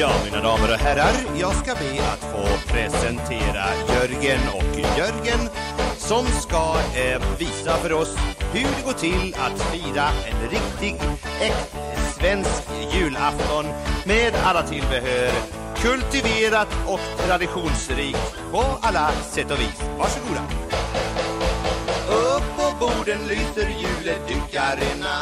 Ja, mina damer och herrar, jag ska be att få presentera Jörgen och Jörgen som ska eh, visa för oss hur det går till att fira en riktig, äkta, svensk julafton med alla tillbehör kultiverat och traditionsrikt på alla sätt och vis. Varsågoda. Upp på borden lyser juledukarna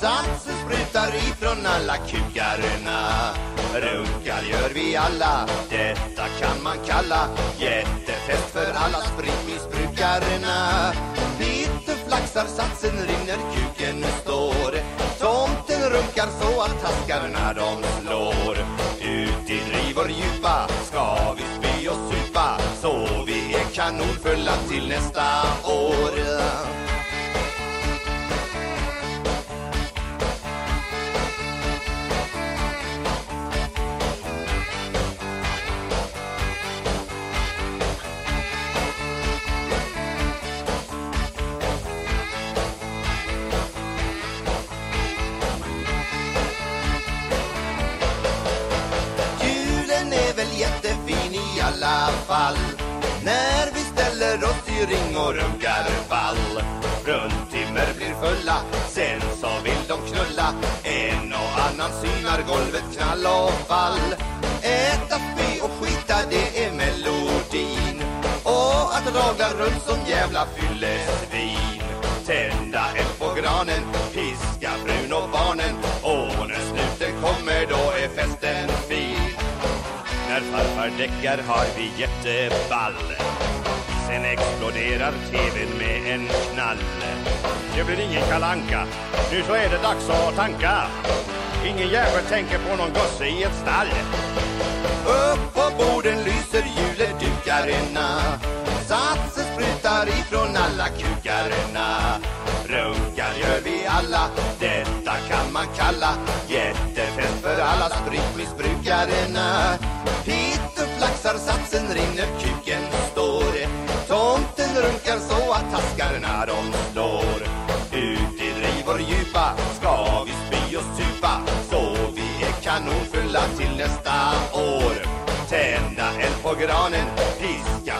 Satsen sprutar ifrån alla kukarna Runkar gör vi alla, detta kan man kalla Jättefest för alla spritmissbrukarna. Lite flaxar, satsen rinner, kuken står. Tomten runkar så att taskarna de slår. Ut i drivor djupa ska vi spy och supa Så vi är kanonfulla till nästa år. Alla fall. När vi ställer oss i ring och runkar fall. Fruntimmer blir fulla, sen så vill de knulla. En och annan synar golvet knall och fall. Äta, spy och skita, det är melodin. Och att ragla runt som jävla fyllesvin. Tända eld på granen, När farfar däckar har vi jätteball. Sen exploderar tvn med en knall. Det blir ingen kalanka. Nu så är det dags att tanka. Ingen jävel tänker på någon gosse i ett stall. Upp på borden lyser juledukarna Satsen sprutar ifrån alla kukarna. Runkar gör vi alla, detta kan man kalla Jättefest för alla spritmissbrukarna. Hit satsen rinner, kuken står. Tomten runkar så att taskarna de slår. Ut i drivor djupa ska vi spy och supa. Så vi är kanonfulla till nästa år. Tända eld på granen, piska